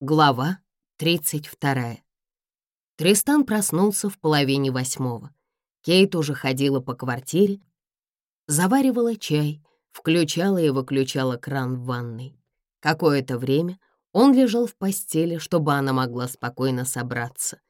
Глава 32. Тристан проснулся в половине восьмого. Кейт уже ходила по квартире, заваривала чай, включала и выключала кран в ванной. Какое-то время он лежал в постели, чтобы она могла спокойно собраться.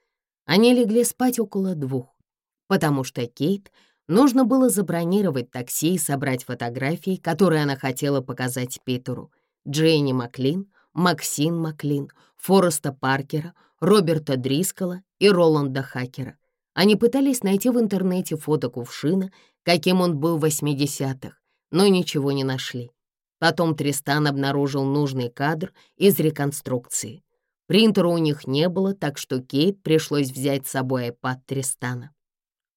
Они легли спать около двух, потому что Кейт нужно было забронировать такси и собрать фотографии, которые она хотела показать Питеру. Джейни Маклин — Максин Маклин, Фореста Паркера, Роберта Дрискала и Роланда Хакера. Они пытались найти в интернете фото кувшина, каким он был в 80-х, но ничего не нашли. Потом Тристан обнаружил нужный кадр из реконструкции. Принтера у них не было, так что Кейт пришлось взять с собой iPad Тристана.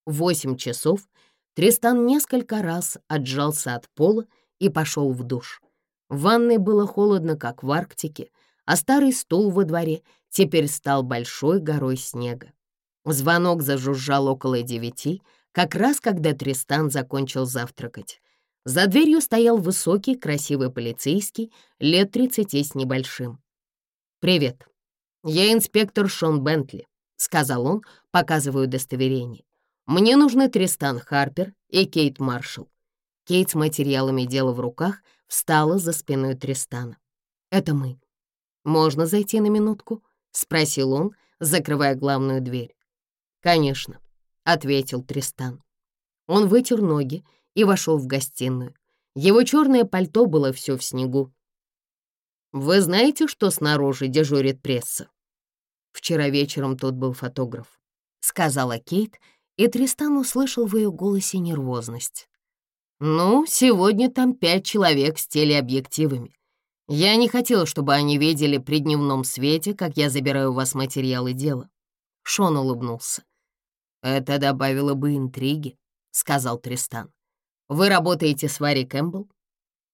В 8 часов Тристан несколько раз отжался от пола и пошел в душ. В ванной было холодно, как в Арктике, а старый стул во дворе теперь стал большой горой снега. Звонок зажужжал около девяти, как раз когда Тристан закончил завтракать. За дверью стоял высокий, красивый полицейский, лет тридцати с небольшим. «Привет. Я инспектор Шон Бентли», — сказал он, показывая удостоверение. «Мне нужны Тристан Харпер и Кейт Маршалл». Кейт с материалами дела в руках — встала за спиной Тристана. «Это мы. Можно зайти на минутку?» — спросил он, закрывая главную дверь. «Конечно», — ответил Тристан. Он вытер ноги и вошел в гостиную. Его черное пальто было все в снегу. «Вы знаете, что снаружи дежурит пресса?» «Вчера вечером тот был фотограф», — сказала Кейт, и Тристан услышал в ее голосе нервозность. Ну, сегодня там пять человек с телеобъективами. Я не хотел, чтобы они видели при дневном свете, как я забираю у вас материалы дела. Шон улыбнулся. Это добавило бы интриги, сказал Тристан. Вы работаете с Варри Кэмпбелл?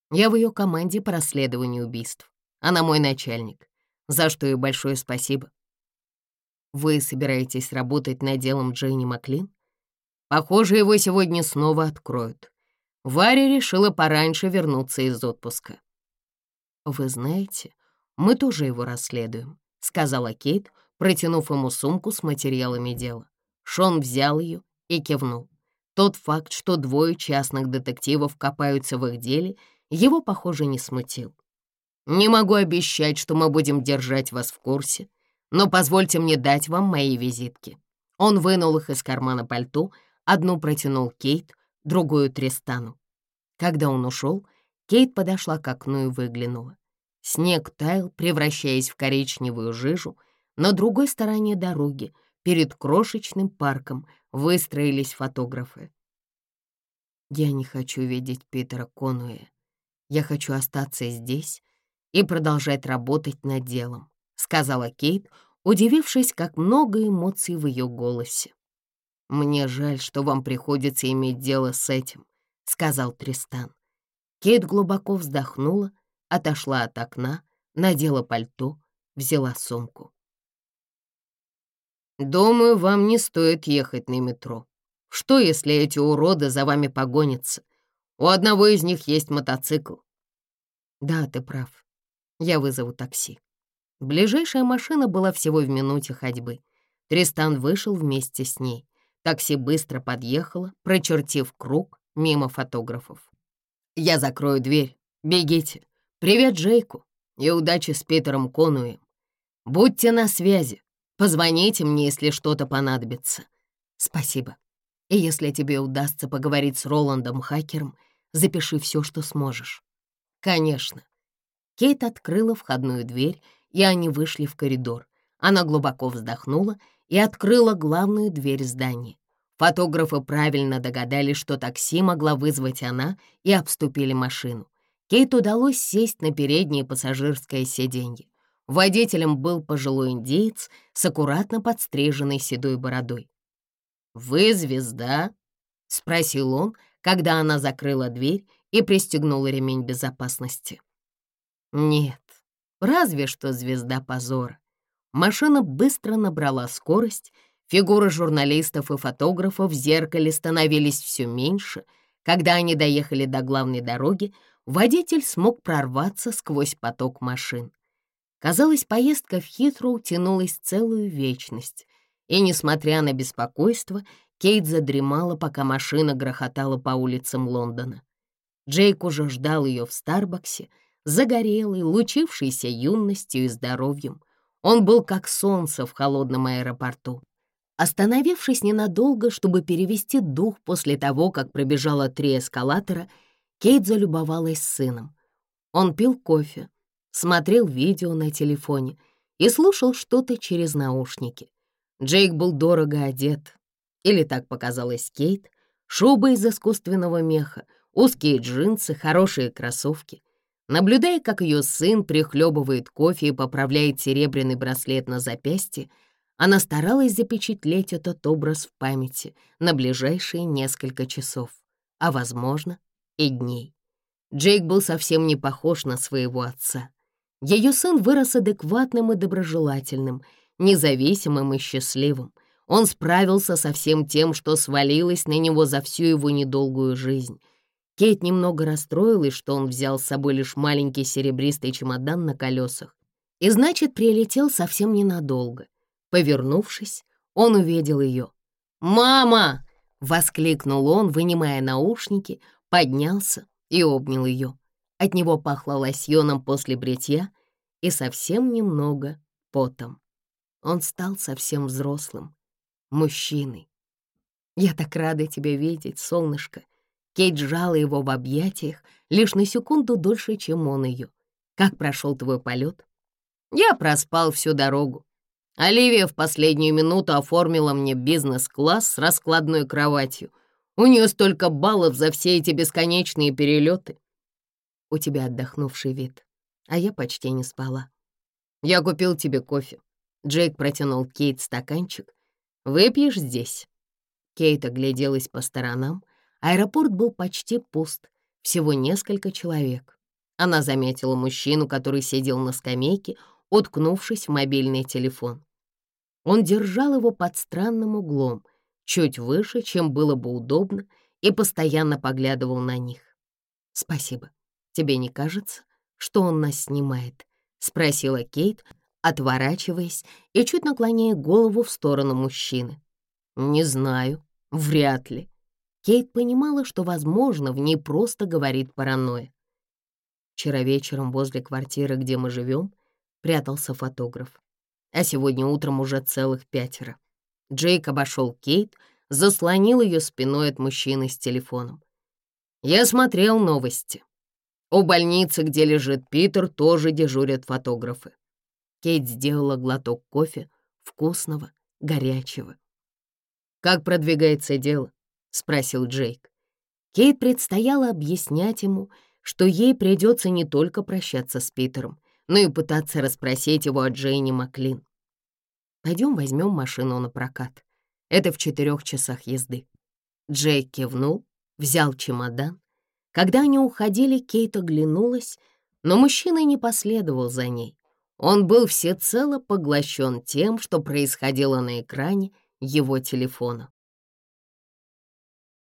Я в ее команде по расследованию убийств. Она мой начальник, за что ей большое спасибо. Вы собираетесь работать над делом Джейни Маклин? Похоже, его сегодня снова откроют. Варя решила пораньше вернуться из отпуска. «Вы знаете, мы тоже его расследуем», — сказала Кейт, протянув ему сумку с материалами дела. Шон взял ее и кивнул. Тот факт, что двое частных детективов копаются в их деле, его, похоже, не смутил. «Не могу обещать, что мы будем держать вас в курсе, но позвольте мне дать вам мои визитки». Он вынул их из кармана пальто, одну протянул Кейт — другую Тристану. Когда он ушел, Кейт подошла к окну и выглянула. Снег таял, превращаясь в коричневую жижу. На другой стороне дороги, перед крошечным парком, выстроились фотографы. «Я не хочу видеть Питера Конуэ. Я хочу остаться здесь и продолжать работать над делом», — сказала Кейт, удивившись, как много эмоций в ее голосе. «Мне жаль, что вам приходится иметь дело с этим», — сказал Тристан. Кейт глубоко вздохнула, отошла от окна, надела пальто, взяла сумку. «Думаю, вам не стоит ехать на метро. Что, если эти уроды за вами погонятся? У одного из них есть мотоцикл». «Да, ты прав. Я вызову такси». Ближайшая машина была всего в минуте ходьбы. Тристан вышел вместе с ней. Такси быстро подъехало, прочертив круг мимо фотографов. «Я закрою дверь. Бегите. Привет Джейку и удачи с Питером Конуем. Будьте на связи. Позвоните мне, если что-то понадобится. Спасибо. И если тебе удастся поговорить с Роландом Хакером, запиши все, что сможешь». «Конечно». Кейт открыла входную дверь, и они вышли в коридор. Она глубоко вздохнула — и открыла главную дверь здания. Фотографы правильно догадались, что такси могла вызвать она, и обступили машину. Кейт удалось сесть на переднее пассажирское сиденье. Водителем был пожилой индеец с аккуратно подстриженной седой бородой. «Вы звезда?» — спросил он, когда она закрыла дверь и пристегнула ремень безопасности. «Нет, разве что звезда позора. Машина быстро набрала скорость, фигуры журналистов и фотографов в зеркале становились все меньше. Когда они доехали до главной дороги, водитель смог прорваться сквозь поток машин. Казалось, поездка в Хитроу тянулась целую вечность, и, несмотря на беспокойство, Кейт задремала, пока машина грохотала по улицам Лондона. Джейк уже ждал ее в Старбаксе, загорелый, лучившийся юностью и здоровьем — он был как солнце в холодном аэропорту. Остановившись ненадолго, чтобы перевести дух после того, как пробежала три эскалатора, Кейт залюбовалась сыном. Он пил кофе, смотрел видео на телефоне и слушал что-то через наушники. Джейк был дорого одет, или так показалось Кейт, шуба из искусственного меха, узкие джинсы, хорошие кроссовки. Наблюдая, как ее сын прихлебывает кофе и поправляет серебряный браслет на запястье, она старалась запечатлеть этот образ в памяти на ближайшие несколько часов, а, возможно, и дней. Джейк был совсем не похож на своего отца. Ее сын вырос адекватным и доброжелательным, независимым и счастливым. Он справился со всем тем, что свалилось на него за всю его недолгую жизнь — Кейт немного расстроилась, что он взял с собой лишь маленький серебристый чемодан на колесах. И значит, прилетел совсем ненадолго. Повернувшись, он увидел ее. «Мама!» — воскликнул он, вынимая наушники, поднялся и обнял ее. От него пахло лосьоном после бритья и совсем немного потом. Он стал совсем взрослым, мужчиной. «Я так рада тебя видеть, солнышко!» Кейт сжала его в объятиях лишь на секунду дольше, чем он ее. «Как прошел твой полет?» «Я проспал всю дорогу. Оливия в последнюю минуту оформила мне бизнес-класс с раскладной кроватью. У нее столько баллов за все эти бесконечные перелеты. У тебя отдохнувший вид, а я почти не спала. Я купил тебе кофе. Джейк протянул Кейт стаканчик. Выпьешь здесь. Кейт огляделась по сторонам — Аэропорт был почти пуст, всего несколько человек. Она заметила мужчину, который сидел на скамейке, уткнувшись в мобильный телефон. Он держал его под странным углом, чуть выше, чем было бы удобно, и постоянно поглядывал на них. «Спасибо. Тебе не кажется, что он нас снимает?» — спросила Кейт, отворачиваясь и чуть наклоняя голову в сторону мужчины. «Не знаю. Вряд ли», Кейт понимала, что, возможно, в ней просто говорит паранойя. Вчера вечером возле квартиры, где мы живем, прятался фотограф. А сегодня утром уже целых пятеро. Джейк обошел Кейт, заслонил ее спиной от мужчины с телефоном. Я смотрел новости. У больницы, где лежит Питер, тоже дежурят фотографы. Кейт сделала глоток кофе, вкусного, горячего. «Как продвигается дело?» — спросил Джейк. Кейт предстояло объяснять ему, что ей придется не только прощаться с Питером, но и пытаться расспросить его о Джейне Маклин. «Пойдем возьмем машину на прокат. Это в четырех часах езды». Джейк кивнул, взял чемодан. Когда они уходили, Кейт оглянулась, но мужчина не последовал за ней. Он был всецело поглощен тем, что происходило на экране его телефона.